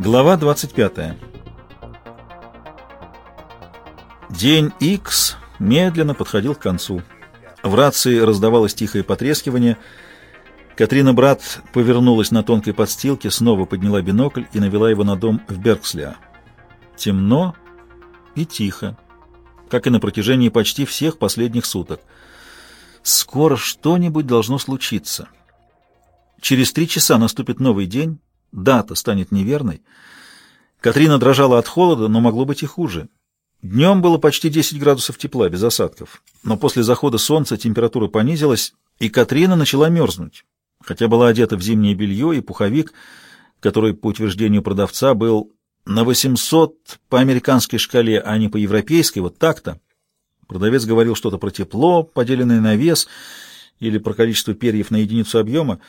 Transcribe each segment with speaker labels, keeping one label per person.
Speaker 1: Глава 25. День X медленно подходил к концу. В рации раздавалось тихое потрескивание. Катрина Брат повернулась на тонкой подстилке, снова подняла бинокль и навела его на дом в Беркслиа. Темно и тихо, как и на протяжении почти всех последних суток. Скоро что-нибудь должно случиться. Через три часа наступит новый день, дата станет неверной. Катрина дрожала от холода, но могло быть и хуже. Днем было почти 10 градусов тепла, без осадков. Но после захода солнца температура понизилась, и Катрина начала мерзнуть. Хотя была одета в зимнее белье и пуховик, который, по утверждению продавца, был на 800 по американской шкале, а не по европейской, вот так-то. Продавец говорил что-то про тепло, поделенное на вес, или про количество перьев на единицу объема.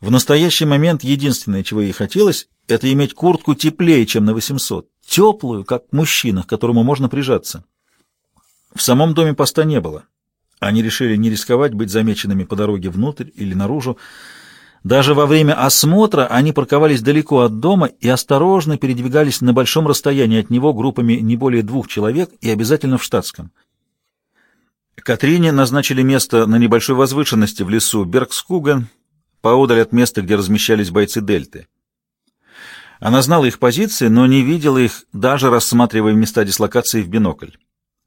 Speaker 1: В настоящий момент единственное, чего ей хотелось, это иметь куртку теплее, чем на 800, теплую, как мужчина, к которому можно прижаться. В самом доме поста не было. Они решили не рисковать быть замеченными по дороге внутрь или наружу. Даже во время осмотра они парковались далеко от дома и осторожно передвигались на большом расстоянии от него группами не более двух человек и обязательно в штатском. Катрине назначили место на небольшой возвышенности в лесу Бергскуген, поодаль от места, где размещались бойцы Дельты. Она знала их позиции, но не видела их, даже рассматривая места дислокации в бинокль.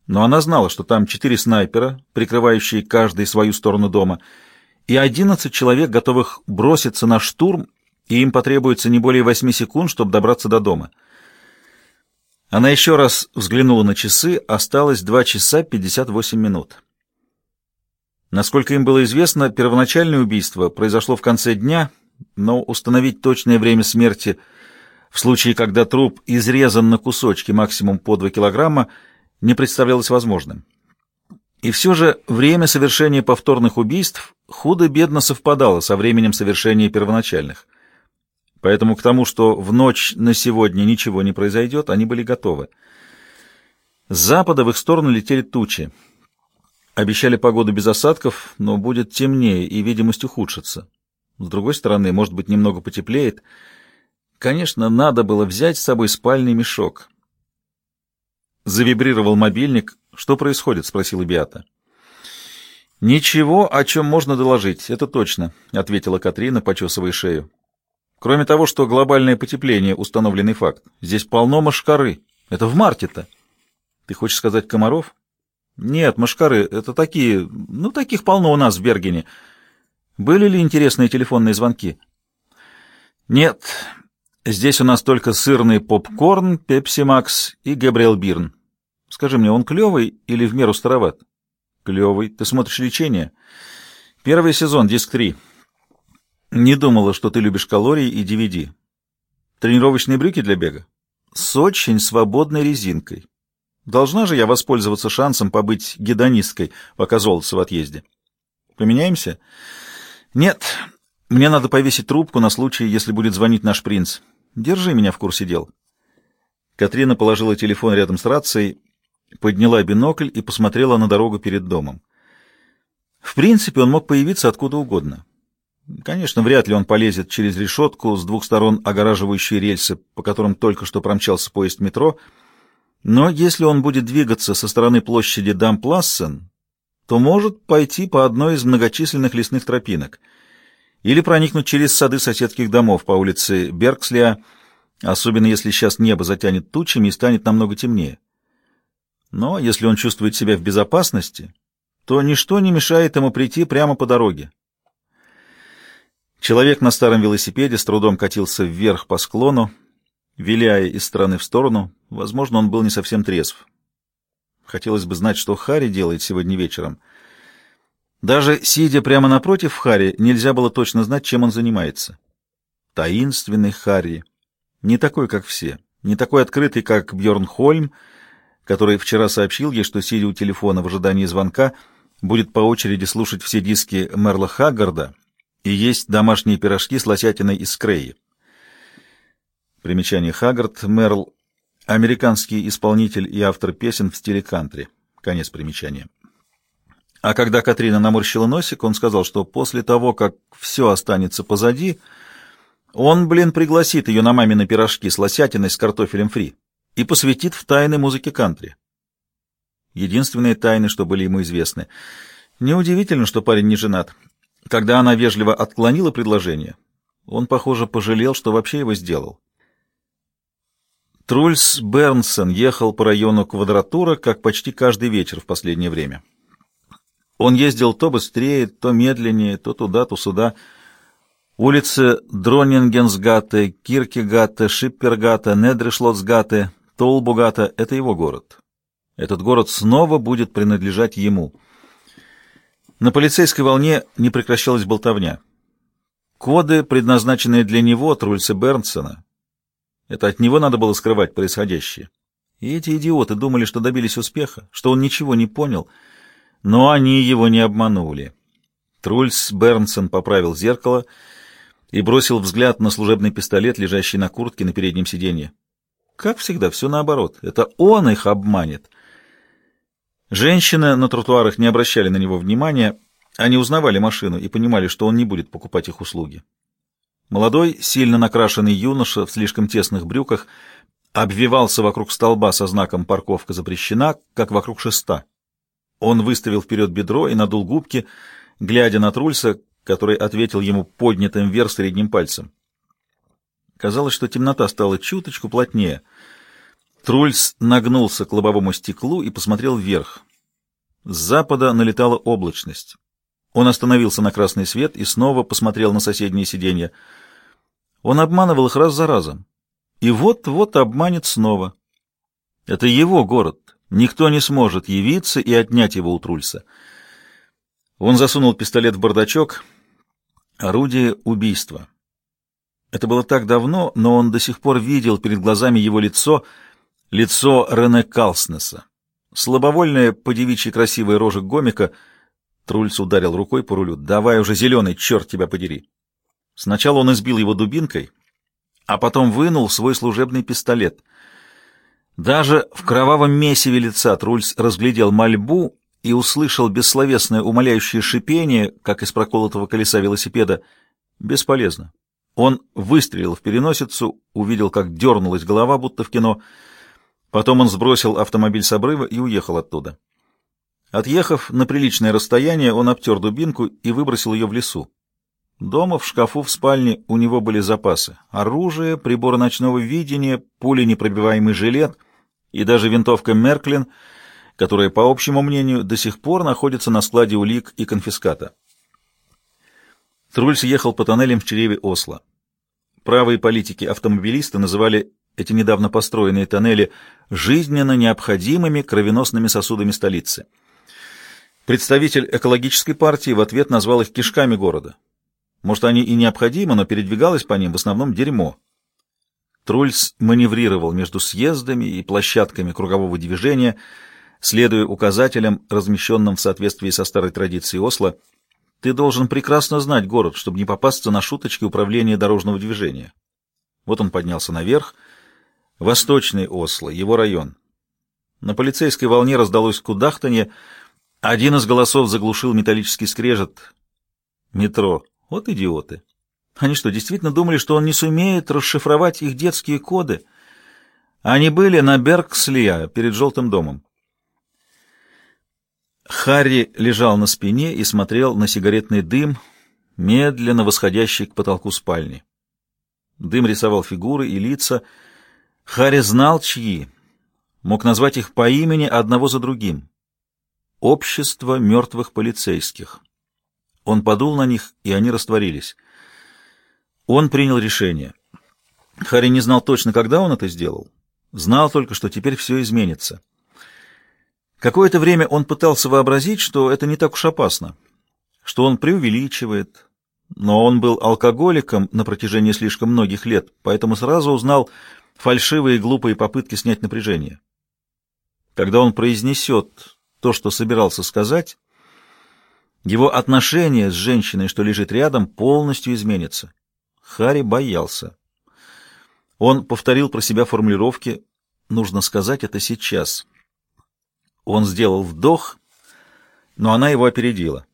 Speaker 1: Но она знала, что там четыре снайпера, прикрывающие каждый свою сторону дома, и одиннадцать человек, готовых броситься на штурм, и им потребуется не более восьми секунд, чтобы добраться до дома. Она еще раз взглянула на часы, осталось два часа пятьдесят восемь минут. Насколько им было известно, первоначальное убийство произошло в конце дня, но установить точное время смерти – в случае, когда труп изрезан на кусочки максимум по 2 килограмма, не представлялось возможным. И все же время совершения повторных убийств худо-бедно совпадало со временем совершения первоначальных. Поэтому к тому, что в ночь на сегодня ничего не произойдет, они были готовы. С запада в их сторону летели тучи. Обещали погоду без осадков, но будет темнее и видимость ухудшится. С другой стороны, может быть, немного потеплеет — Конечно, надо было взять с собой спальный мешок. Завибрировал мобильник. «Что происходит?» — спросила Биата. «Ничего, о чем можно доложить, это точно», — ответила Катрина, почесывая шею. «Кроме того, что глобальное потепление — установленный факт. Здесь полно мошкары. Это в марте-то». «Ты хочешь сказать комаров?» «Нет, мошкары — это такие... Ну, таких полно у нас в Бергене. Были ли интересные телефонные звонки?» «Нет, Здесь у нас только сырный попкорн, Пепси Макс и Габриэл Бирн. Скажи мне, он клевый или в меру староват? Клевый. Ты смотришь лечение? Первый сезон, диск 3. Не думала, что ты любишь калории и DVD. Тренировочные брюки для бега? С очень свободной резинкой. Должна же я воспользоваться шансом побыть гедонисткой, пока золото в отъезде. Поменяемся? Нет, мне надо повесить трубку на случай, если будет звонить наш принц. Держи меня в курсе дел. Катрина положила телефон рядом с рацией, подняла бинокль и посмотрела на дорогу перед домом. В принципе, он мог появиться откуда угодно. Конечно, вряд ли он полезет через решетку с двух сторон огораживающие рельсы, по которым только что промчался поезд метро, но если он будет двигаться со стороны площади Дамплассен, то может пойти по одной из многочисленных лесных тропинок — или проникнуть через сады соседских домов по улице Бергслия, особенно если сейчас небо затянет тучами и станет намного темнее. Но если он чувствует себя в безопасности, то ничто не мешает ему прийти прямо по дороге. Человек на старом велосипеде с трудом катился вверх по склону, виляя из стороны в сторону. Возможно, он был не совсем трезв. Хотелось бы знать, что Харри делает сегодня вечером — даже сидя прямо напротив Харри, нельзя было точно знать, чем он занимается. Таинственный Харри. Не такой, как все. Не такой открытый, как Бьорн Хольм, который вчера сообщил ей, что, сидя у телефона в ожидании звонка, будет по очереди слушать все диски Мерла Хаггарда и есть домашние пирожки с лосятиной из Скрейи. Примечание Хаггард, Мерл, американский исполнитель и автор песен в стиле кантри. Конец примечания. А когда Катрина наморщила носик, он сказал, что после того, как все останется позади, Он, блин, пригласит ее на мамины пирожки с лосятиной с картофелем фри и посвятит в тайны музыки кантри. Единственные тайны, что были ему известны. Неудивительно, что парень не женат. Когда она вежливо отклонила предложение, он, похоже, пожалел, что вообще его сделал. Трульс Бернсон ехал по району Квадратура, как почти каждый вечер в последнее время. Он ездил то быстрее, то медленнее, то туда, то сюда. Улицы Дронингенсгате, Киркегате, Шиппергате, Недришлотсгате, Толбугата — это его город. Этот город снова будет принадлежать ему. На полицейской волне не прекращалась болтовня. Коды, предназначенные для него, Трульса Бернсона, это от него надо было скрывать происходящее. И эти идиоты думали, что добились успеха, что он ничего не понял — но они его не обманули. Трульс Бернсон поправил зеркало и бросил взгляд на служебный пистолет, лежащий на куртке на переднем сиденье. Как всегда, все наоборот. Это он их обманет. Женщины на тротуарах не обращали на него внимания. Они узнавали машину и понимали, что он не будет покупать их услуги. Молодой, сильно накрашенный юноша в слишком тесных брюках обвивался вокруг столба со знаком «Парковка запрещена», как вокруг шеста. Он выставил вперед бедро и надул губки, глядя на Трульса, который ответил ему поднятым вверх средним пальцем. Казалось, что темнота стала чуточку плотнее. Трульс нагнулся к лобовому стеклу и посмотрел вверх. С запада налетала облачность. Он остановился на красный свет и снова посмотрел на соседние сиденья. Он обманывал их раз за разом. И вот-вот обманет снова. Это его город, Никто не сможет явиться и отнять его у Трульса. Он засунул пистолет в бардачок. Орудие убийства. Это было так давно, но он до сих пор видел перед глазами его лицо, лицо Рене Калснеса. Слабовольная, подевичьи красивая рожа гомика. Трульс ударил рукой по рулю. «Давай уже, зеленый, черт тебя подери!» Сначала он избил его дубинкой, а потом вынул свой служебный пистолет — даже в кровавом месиве лица Трульс разглядел мольбу и услышал бессловесное умоляющее шипение, как из проколотого колеса велосипеда. Бесполезно. Он выстрелил в переносицу, увидел, как дернулась голова, будто в кино. Потом он сбросил автомобиль с обрыва и уехал оттуда. Отъехав на приличное расстояние, он обтер дубинку и выбросил ее в лесу. Дома, в шкафу, в спальне у него были запасы. Оружие, приборы ночного видения, пули непробиваемый жилет — и даже винтовка Мерклин, которая, по общему мнению, до сих пор находится на складе улик и конфиската. Трульс ехал по тоннелям в чреве Осло. Правые политики-автомобилисты называли эти недавно построенные тоннели жизненно необходимыми кровеносными сосудами столицы. Представитель экологической партии в ответ назвал их кишками города. Может, они и необходимы, но передвигалось по ним в основном дерьмо. Трульс маневрировал между съездами и площадками кругового движения, следуя указателям, размещенным в соответствии со старой традицией Осло. Ты должен прекрасно знать город, чтобы не попасться на шуточки управления дорожного движения. Вот он поднялся наверх. Восточный Осло, его район. На полицейской волне раздалось кудахтанье. Один из голосов заглушил металлический скрежет. Метро. Вот идиоты. Они что, действительно думали, что он не сумеет расшифровать их детские коды? Они были на Бергслия, перед желтым домом. Харри лежал на спине и смотрел на сигаретный дым, медленно восходящий к потолку спальни. Дым рисовал фигуры и лица. Харри знал, чьи. Мог назвать их по имени одного за другим. Общество мертвых полицейских. Он подул на них, и они растворились. Он принял решение. Харри не знал точно, когда он это сделал. Знал только, что теперь все изменится. Какое-то время он пытался вообразить, что это не так уж опасно, что он преувеличивает, но он был алкоголиком на протяжении слишком многих лет, поэтому сразу узнал фальшивые и глупые попытки снять напряжение. Когда он произнесет то, что собирался сказать, его отношение с женщиной, что лежит рядом, полностью изменится. Хари боялся. Он повторил про себя формулировки «нужно сказать это сейчас». Он сделал вдох, но она его опередила.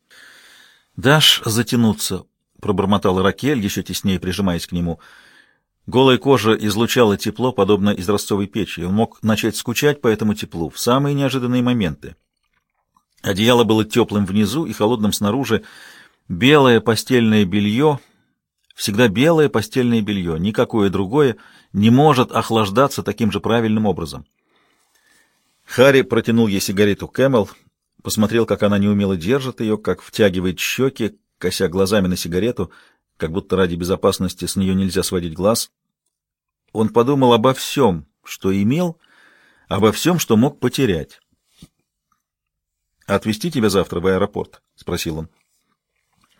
Speaker 1: «Дашь затянуться?» — пробормотала Ракель, еще теснее прижимаясь к нему. Голая кожа излучала тепло, подобно изразцовой печи, он мог начать скучать по этому теплу в самые неожиданные моменты. Одеяло было теплым внизу и холодным снаружи. Белое постельное белье, всегда белое постельное белье, никакое другое, не может охлаждаться таким же правильным образом. Харри протянул ей сигарету Кэмел, посмотрел, как она неумело держит ее, как втягивает щеки, кося глазами на сигарету, как будто ради безопасности с нее нельзя сводить глаз. Он подумал обо всем, что имел, обо всем, что мог потерять. «Отвезти тебя завтра в аэропорт?» — спросил он.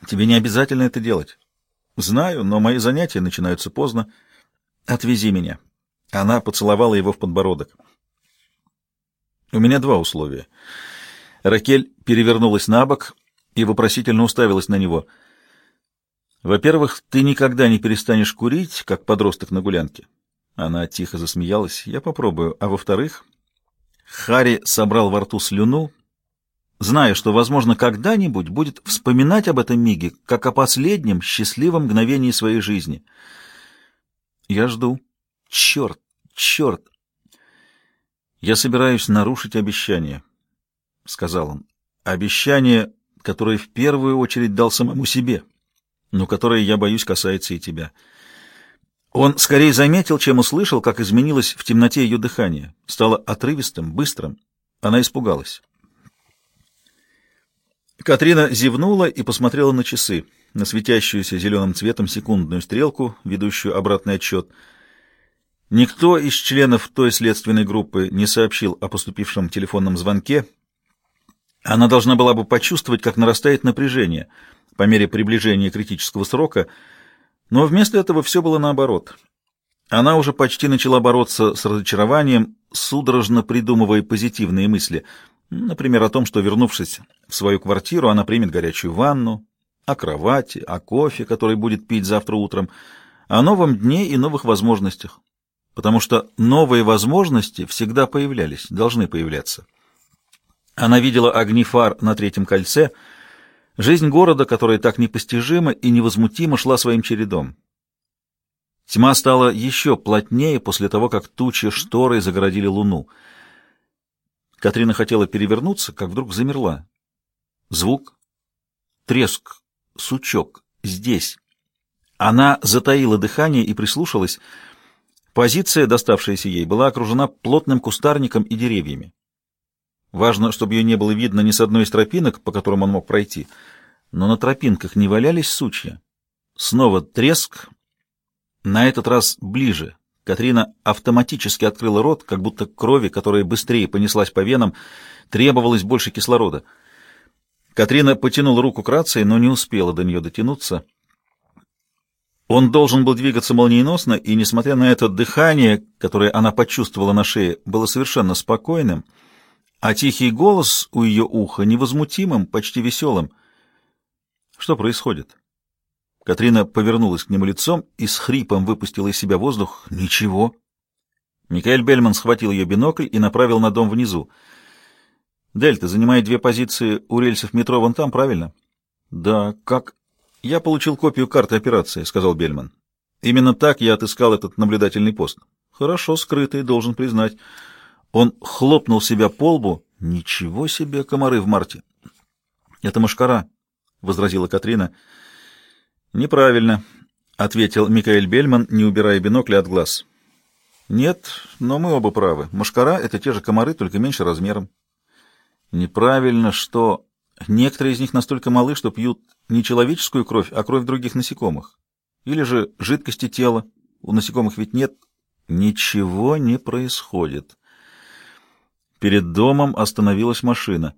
Speaker 1: «Тебе не обязательно это делать». «Знаю, но мои занятия начинаются поздно. Отвези меня». Она поцеловала его в подбородок. «У меня два условия». Ракель перевернулась на бок и вопросительно уставилась на него. «Во-первых, ты никогда не перестанешь курить, как подросток на гулянке». Она тихо засмеялась. «Я попробую. А во-вторых...» Харри собрал во рту слюну, зная, что, возможно, когда-нибудь будет вспоминать об этом миге, как о последнем счастливом мгновении своей жизни. «Я жду. Черт! Черт!» «Я собираюсь нарушить обещание», — сказал он. «Обещание, которое в первую очередь дал самому себе, но которое, я боюсь, касается и тебя». Он скорее заметил, чем услышал, как изменилось в темноте ее дыхание. Стало отрывистым, быстрым. Она испугалась. Катрина зевнула и посмотрела на часы, на светящуюся зеленым цветом секундную стрелку, ведущую обратный отчет — Никто из членов той следственной группы не сообщил о поступившем телефонном звонке. Она должна была бы почувствовать, как нарастает напряжение по мере приближения критического срока, но вместо этого все было наоборот. Она уже почти начала бороться с разочарованием, судорожно придумывая позитивные мысли, например, о том, что, вернувшись в свою квартиру, она примет горячую ванну, о кровати, о кофе, который будет пить завтра утром, о новом дне и новых возможностях потому что новые возможности всегда появлялись, должны появляться. Она видела огни фар на третьем кольце, жизнь города, которая так непостижима и невозмутимо шла своим чередом. Тьма стала еще плотнее после того, как тучи шторы загородили луну. Катрина хотела перевернуться, как вдруг замерла. Звук, треск, сучок, здесь. Она затаила дыхание и прислушалась — Позиция, доставшаяся ей, была окружена плотным кустарником и деревьями. Важно, чтобы ее не было видно ни с одной из тропинок, по которым он мог пройти, но на тропинках не валялись сучья. Снова треск, на этот раз ближе. Катрина автоматически открыла рот, как будто крови, которая быстрее понеслась по венам, требовалось больше кислорода. Катрина потянула руку к рации, но не успела до нее дотянуться — он должен был двигаться молниеносно, и, несмотря на это дыхание, которое она почувствовала на шее, было совершенно спокойным, а тихий голос у ее уха невозмутимым, почти веселым. Что происходит? Катрина повернулась к нему лицом и с хрипом выпустила из себя воздух. Ничего. Микаэль Бельман схватил ее бинокль и направил на дом внизу. «Дельта занимает две позиции у рельсов метро вон там, правильно?» «Да, как...» «Я получил копию карты операции», — сказал Бельман. «Именно так я отыскал этот наблюдательный пост». «Хорошо скрытый, должен признать». Он хлопнул себя по лбу. «Ничего себе, комары в марте!» «Это мошкара», — возразила Катрина. «Неправильно», — ответил Микаэль Бельман, не убирая бинокля от глаз. «Нет, но мы оба правы. Мошкара — это те же комары, только меньше размером». «Неправильно, что...» Некоторые из них настолько малы, что пьют не человеческую кровь, а кровь других насекомых. Или же жидкости тела. У насекомых ведь нет. Ничего не происходит. Перед домом остановилась машина.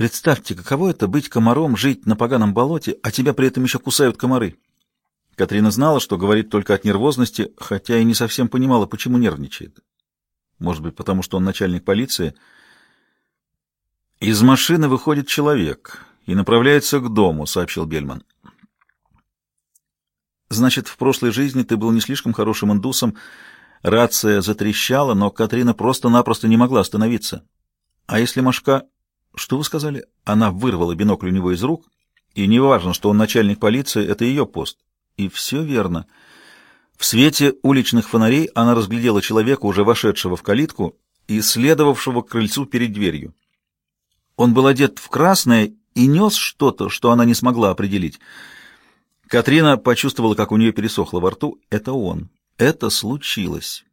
Speaker 1: Представьте, каково это быть комаром, жить на поганом болоте, а тебя при этом еще кусают комары. Катрина знала, что говорит только от нервозности, хотя и не совсем понимала, почему нервничает. Может быть, потому что он начальник полиции — «Из машины выходит человек и направляется к дому», — сообщил Бельман. «Значит, в прошлой жизни ты был не слишком хорошим индусом». Рация затрещала, но Катрина просто-напросто не могла остановиться. «А если Машка...» «Что вы сказали?» Она вырвала бинокль у него из рук И не важно, что он начальник полиции, это ее пост. И все верно. В свете уличных фонарей она разглядела человека, уже вошедшего в калитку и следовавшего к крыльцу перед дверью. Он был одет в красное и нес что-то, что она не смогла определить. Катрина почувствовала, как у нее пересохло во рту. Это он. Это случилось.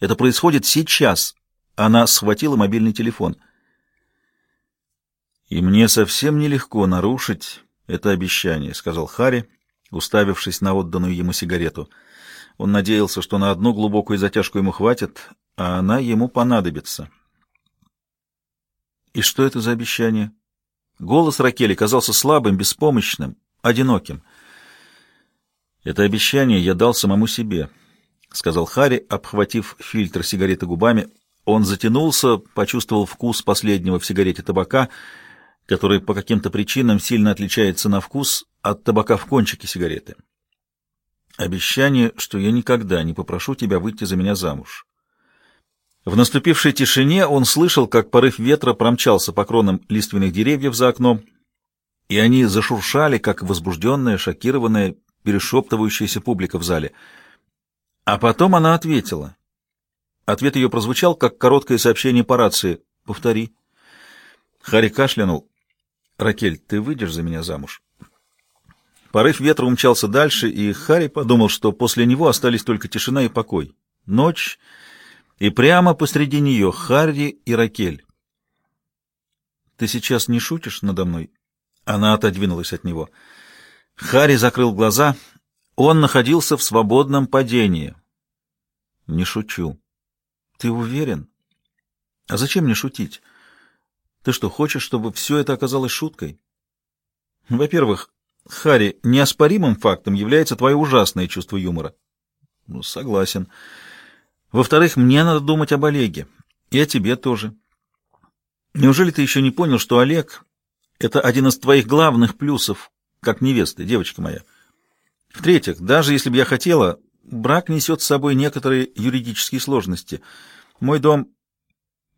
Speaker 1: Это происходит сейчас. Она схватила мобильный телефон. «И мне совсем нелегко нарушить это обещание», — сказал Харри, уставившись на отданную ему сигарету. Он надеялся, что на одну глубокую затяжку ему хватит, а она ему понадобится. «И что это за обещание?» Голос Ракели казался слабым, беспомощным, одиноким. «Это обещание я дал самому себе», — сказал Харри, обхватив фильтр сигареты губами. Он затянулся, почувствовал вкус последнего в сигарете табака, который по каким-то причинам сильно отличается на вкус от табака в кончике сигареты. «Обещание, что я никогда не попрошу тебя выйти за меня замуж». В наступившей тишине он слышал, как порыв ветра промчался по кронам лиственных деревьев за окном, и они зашуршали, как возбужденная, шокированная, перешептывающаяся публика в зале. А потом она ответила. Ответ ее прозвучал, как короткое сообщение по рации. «Повтори». Харри кашлянул. «Ракель, ты выйдешь за меня замуж?» Порыв ветра умчался дальше, и Харри подумал, что после него остались только тишина и покой. Ночь и прямо посреди нее Харри и Ракель. «Ты сейчас не шутишь надо мной?» Она отодвинулась от него. Харри закрыл глаза. Он находился в свободном падении. «Не шучу». «Ты уверен?» «А зачем мне шутить? Ты что, хочешь, чтобы все это оказалось шуткой?» «Во-первых, Харри, неоспоримым фактом является твое ужасное чувство юмора». «Ну, согласен». Во-вторых, мне надо думать об Олеге. И о тебе тоже. Неужели ты еще не понял, что Олег — это один из твоих главных плюсов, как невесты, девочка моя? В-третьих, даже если бы я хотела, брак несет с собой некоторые юридические сложности. Мой дом...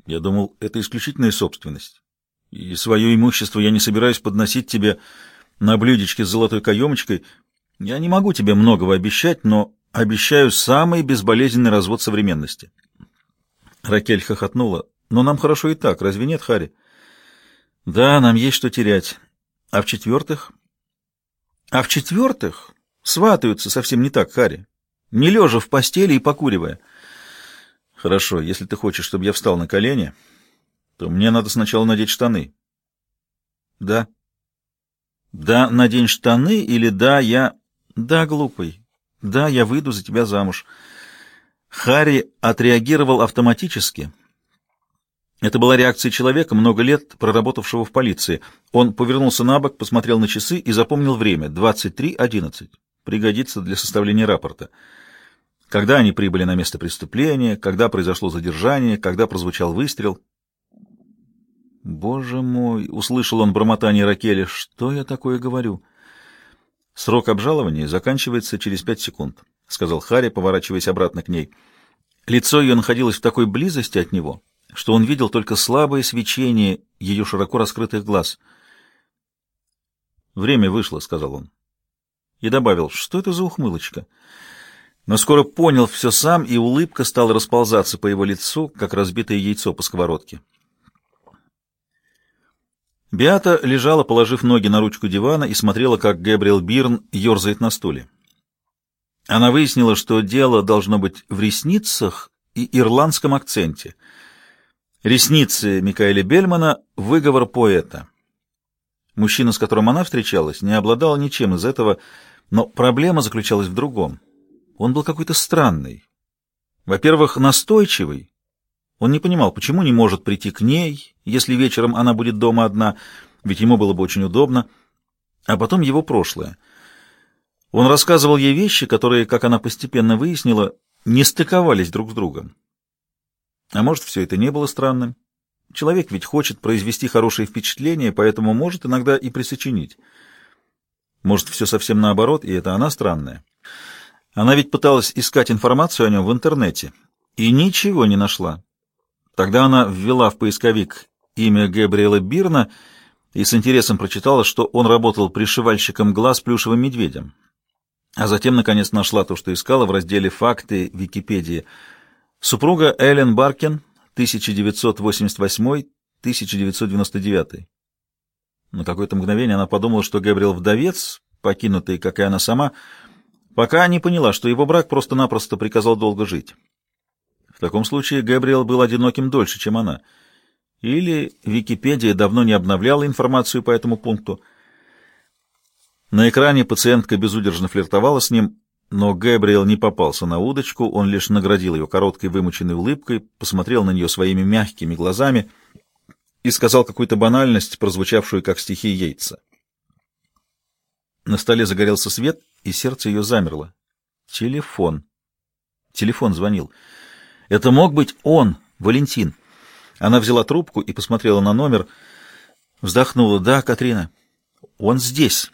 Speaker 1: Я думал, это исключительная собственность. И свое имущество я не собираюсь подносить тебе на блюдечке с золотой каемочкой. Я не могу тебе многого обещать, но Обещаю самый безболезненный развод современности. Ракель хохотнула. Но нам хорошо и так, разве нет, Хари? Да, нам есть что терять. А в-четвертых? А в-четвертых сватаются совсем не так, Хари. Не лежа в постели и покуривая. Хорошо, если ты хочешь, чтобы я встал на колени, то мне надо сначала надеть штаны. Да. Да, надень штаны или да, я... Да, глупый. Да, я выйду за тебя замуж. Харри отреагировал автоматически. Это была реакция человека, много лет проработавшего в полиции. Он повернулся на бок, посмотрел на часы и запомнил время — 23.11. Пригодится для составления рапорта. Когда они прибыли на место преступления, когда произошло задержание, когда прозвучал выстрел. «Боже мой!» — услышал он бормотание Ракели. «Что я такое говорю?» Срок обжалования заканчивается через пять секунд, — сказал Харри, поворачиваясь обратно к ней. Лицо ее находилось в такой близости от него, что он видел только слабое свечение ее широко раскрытых глаз. «Время вышло», — сказал он. И добавил, что это за ухмылочка? Но скоро понял все сам, и улыбка стала расползаться по его лицу, как разбитое яйцо по сковородке. Биата лежала, положив ноги на ручку дивана, и смотрела, как Гэбриэл Бирн ерзает на стуле. Она выяснила, что дело должно быть в ресницах и ирландском акценте. Ресницы Микаэля Бельмана — выговор поэта. Мужчина, с которым она встречалась, не обладал ничем из этого, но проблема заключалась в другом. Он был какой-то странный. Во-первых, настойчивый, он не понимал, почему не может прийти к ней, если вечером она будет дома одна, ведь ему было бы очень удобно. А потом его прошлое. Он рассказывал ей вещи, которые, как она постепенно выяснила, не стыковались друг с другом. А может, все это не было странным? Человек ведь хочет произвести хорошее впечатление, поэтому может иногда и присочинить. Может, все совсем наоборот, и это она странная. Она ведь пыталась искать информацию о нем в интернете и ничего не нашла. Тогда она ввела в поисковик имя Габриэла Бирна и с интересом прочитала, что он работал пришивальщиком глаз плюшевым медведем. А затем, наконец, нашла то, что искала в разделе «Факты» Википедии. Супруга Эллен Баркин, 1988-1999. На какое-то мгновение она подумала, что Габриэл вдовец, покинутый, как и она сама, пока не поняла, что его брак просто-напросто приказал долго жить. В таком случае Габриэл был одиноким дольше, чем она. Или Википедия давно не обновляла информацию по этому пункту. На экране пациентка безудержно флиртовала с ним, но Габриэл не попался на удочку, он лишь наградил ее короткой вымученной улыбкой, посмотрел на нее своими мягкими глазами и сказал какую-то банальность, прозвучавшую как стихи Йейтса. На столе загорелся свет, и сердце ее замерло. Телефон. Телефон звонил. Это мог быть он, Валентин. Она взяла трубку и посмотрела на номер. Вздохнула. «Да, Катрина, он здесь».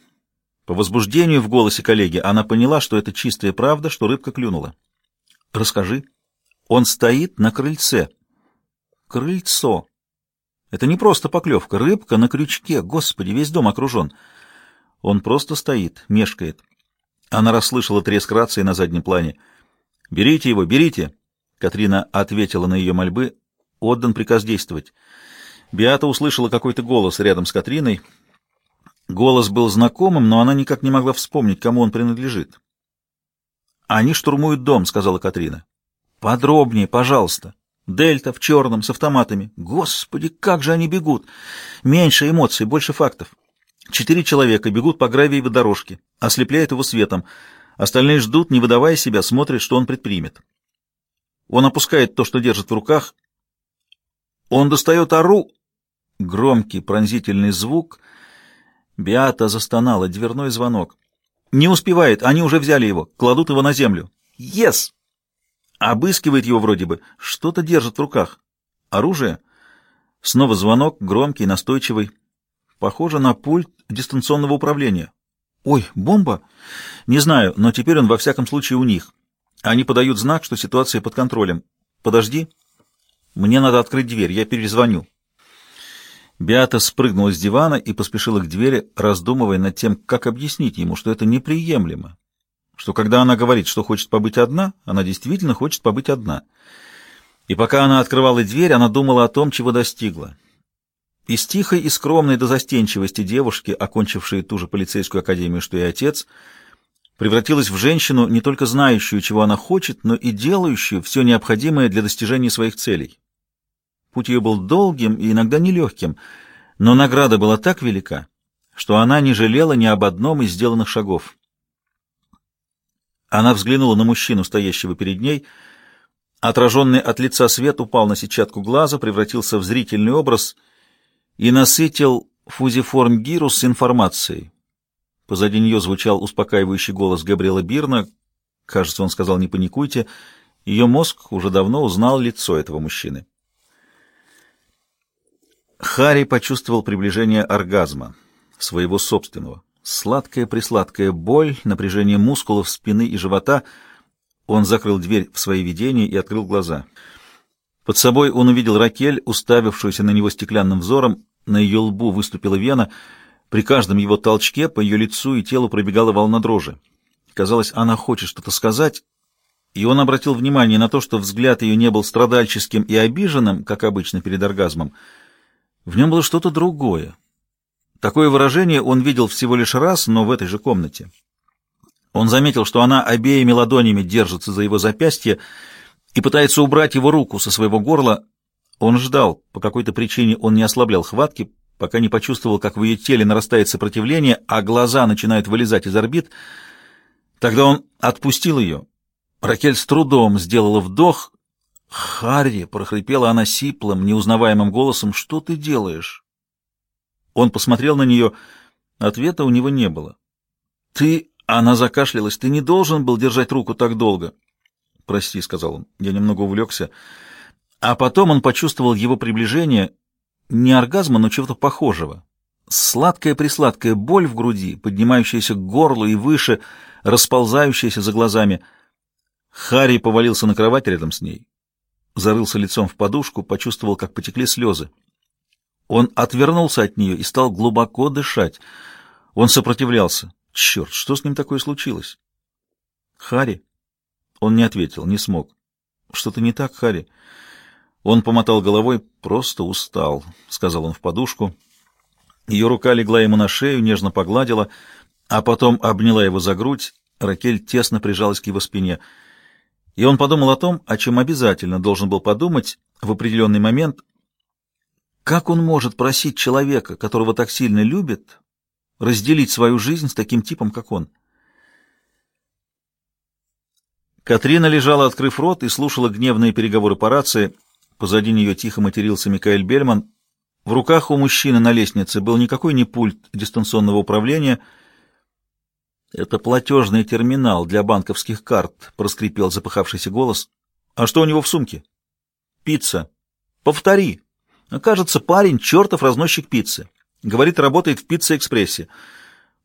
Speaker 1: По возбуждению в голосе коллеги она поняла, что это чистая правда, что рыбка клюнула. «Расскажи». «Он стоит на крыльце». «Крыльцо». Это не просто поклевка, рыбка на крючке. Господи, весь дом окружен. Он просто стоит, мешкает. Она расслышала треск рации на заднем плане. «Берите его, берите!» Катрина ответила на ее мольбы. Отдан приказ действовать. Биата услышала какой-то голос рядом с Катриной. Голос был знакомым, но она никак не могла вспомнить, кому он принадлежит. «Они штурмуют дом», — сказала Катрина. «Подробнее, пожалуйста. Дельта в черном, с автоматами. Господи, как же они бегут! Меньше эмоций, больше фактов. Четыре человека бегут по гравиевой дорожке, ослепляют его светом. Остальные ждут, не выдавая себя, смотрят, что он предпримет. Он опускает то, что держит в руках. Он достает ору. Громкий пронзительный звук. Биата застонала. Дверной звонок. Не успевает, они уже взяли его. Кладут его на землю. «Ес!» Обыскивает его вроде бы. Что-то держит в руках. Оружие? Снова звонок, громкий, настойчивый. Похоже на пульт дистанционного управления. Ой, бомба? Не знаю, но теперь он во всяком случае у них. Они подают знак, что ситуация под контролем. Подожди. Мне надо открыть дверь, я перезвоню. Беата спрыгнула с дивана и поспешила к двери, раздумывая над тем, как объяснить ему, что это неприемлемо. Что когда она говорит, что хочет побыть одна, она действительно хочет побыть одна. И пока она открывала дверь, она думала о том, чего достигла. Из тихой и скромной до застенчивости девушки, окончившей ту же полицейскую академию, что и отец, превратилась в женщину, не только знающую, чего она хочет, но и делающую все необходимое для достижения своих целей. Путь ее был долгим и иногда нелегким, но награда была так велика, что она не жалела ни об одном из сделанных шагов. Она взглянула на мужчину, стоящего перед ней. Отраженный от лица свет упал на сетчатку глаза, превратился в зрительный образ — и насытил фузиформ гирус информацией. Позади нее звучал успокаивающий голос Габриэла Бирна. Кажется, он сказал «не паникуйте». Ее мозг уже давно узнал лицо этого мужчины. Харри почувствовал приближение оргазма, своего собственного. Сладкая-присладкая боль, напряжение мускулов спины и живота. Он закрыл дверь в свои видения и открыл глаза — под собой он увидел Ракель, уставившуюся на него стеклянным взором, на ее лбу выступила вена, при каждом его толчке по ее лицу и телу пробегала волна дрожи. Казалось, она хочет что-то сказать, и он обратил внимание на то, что взгляд ее не был страдальческим и обиженным, как обычно перед оргазмом. В нем было что-то другое. Такое выражение он видел всего лишь раз, но в этой же комнате. Он заметил, что она обеими ладонями держится за его запястье, и пытается убрать его руку со своего горла. Он ждал, по какой-то причине он не ослаблял хватки, пока не почувствовал, как в ее теле нарастает сопротивление, а глаза начинают вылезать из орбит. Тогда он отпустил ее. Ракель с трудом сделала вдох. «Харри!» — прохрипела она сиплым, неузнаваемым голосом. «Что ты делаешь?» Он посмотрел на нее. Ответа у него не было. «Ты...» — она закашлялась. «Ты не должен был держать руку так долго». «Прости», — сказал он, — «я немного увлекся». А потом он почувствовал его приближение, не оргазма, но чего-то похожего. Сладкая-присладкая боль в груди, поднимающаяся к горлу и выше, расползающаяся за глазами. Харри повалился на кровать рядом с ней, зарылся лицом в подушку, почувствовал, как потекли слезы. Он отвернулся от нее и стал глубоко дышать. Он сопротивлялся. Черт, что с ним такое случилось? Хари? Он не ответил, не смог. Что-то не так, Хари? Он помотал головой, просто устал, сказал он в подушку. Ее рука легла ему на шею, нежно погладила, а потом обняла его за грудь. Ракель тесно прижалась к его спине. И он подумал о том, о чем обязательно должен был подумать в определенный момент. Как он может просить человека, которого так сильно любит, разделить свою жизнь с таким типом, как он? Катрина лежала, открыв рот, и слушала гневные переговоры по рации. Позади нее тихо матерился Микаэль Бельман. В руках у мужчины на лестнице был никакой не пульт дистанционного управления. «Это платежный терминал для банковских карт», — проскрипел запыхавшийся голос. «А что у него в сумке?» «Пицца». «Повтори». «Кажется, парень — чертов разносчик пиццы. Говорит, работает в пицце-экспрессе.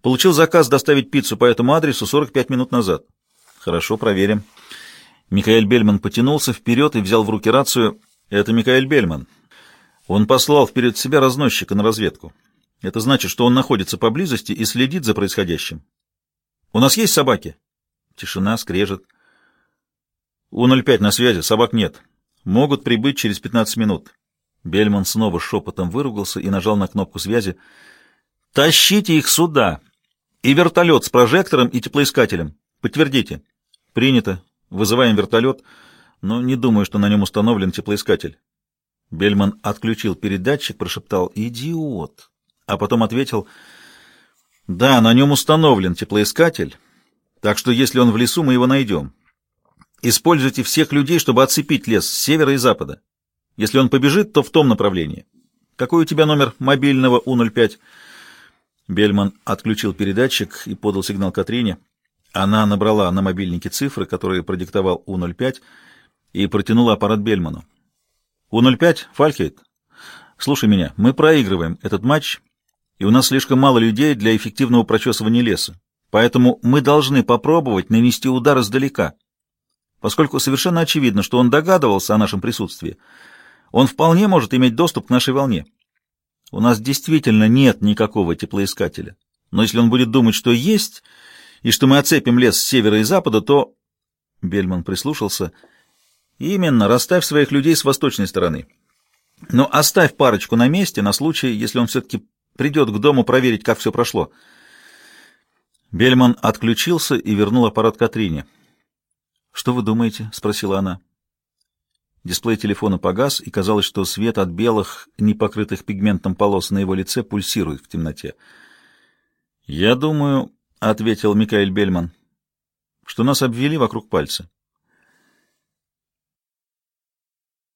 Speaker 1: Получил заказ доставить пиццу по этому адресу 45 минут назад». «Хорошо, проверим». Михаил Бельман потянулся вперед и взял в руки рацию. «Это Михаил Бельман. Он послал вперед себя разносчика на разведку. Это значит, что он находится поблизости и следит за происходящим. У нас есть собаки? Тишина, скрежет. У-05 на связи, собак нет. Могут прибыть через 15 минут. Бельман снова шепотом выругался и нажал на кнопку связи. «Тащите их сюда! И вертолет с прожектором и теплоискателем. Подтвердите». «Принято. Вызываем вертолет, но не думаю, что на нем установлен теплоискатель». Бельман отключил передатчик, прошептал «Идиот!», а потом ответил «Да, на нем установлен теплоискатель, так что если он в лесу, мы его найдем. Используйте всех людей, чтобы оцепить лес с севера и запада. Если он побежит, то в том направлении. Какой у тебя номер мобильного У-05?» Бельман отключил передатчик и подал сигнал Катрине. Она набрала на мобильнике цифры, которые продиктовал У-05, и протянула аппарат Бельману. У-05, Фалькейт. Слушай меня, мы проигрываем этот матч, и у нас слишком мало людей для эффективного прочесывания леса. Поэтому мы должны попробовать нанести удар издалека. Поскольку совершенно очевидно, что он догадывался о нашем присутствии, он вполне может иметь доступ к нашей волне. У нас действительно нет никакого теплоискателя. Но если он будет думать, что есть, и что мы оцепим лес с севера и запада, то... Бельман прислушался — Именно, расставь своих людей с восточной стороны. Но оставь парочку на месте на случай, если он все-таки придет к дому проверить, как все прошло. Бельман отключился и вернул аппарат Катрине. «Что вы думаете?» — спросила она. Дисплей телефона погас, и казалось, что свет от белых, не покрытых пигментом полос на его лице пульсирует в темноте. «Я думаю», — ответил Микаэль Бельман, — «что нас обвели вокруг пальца.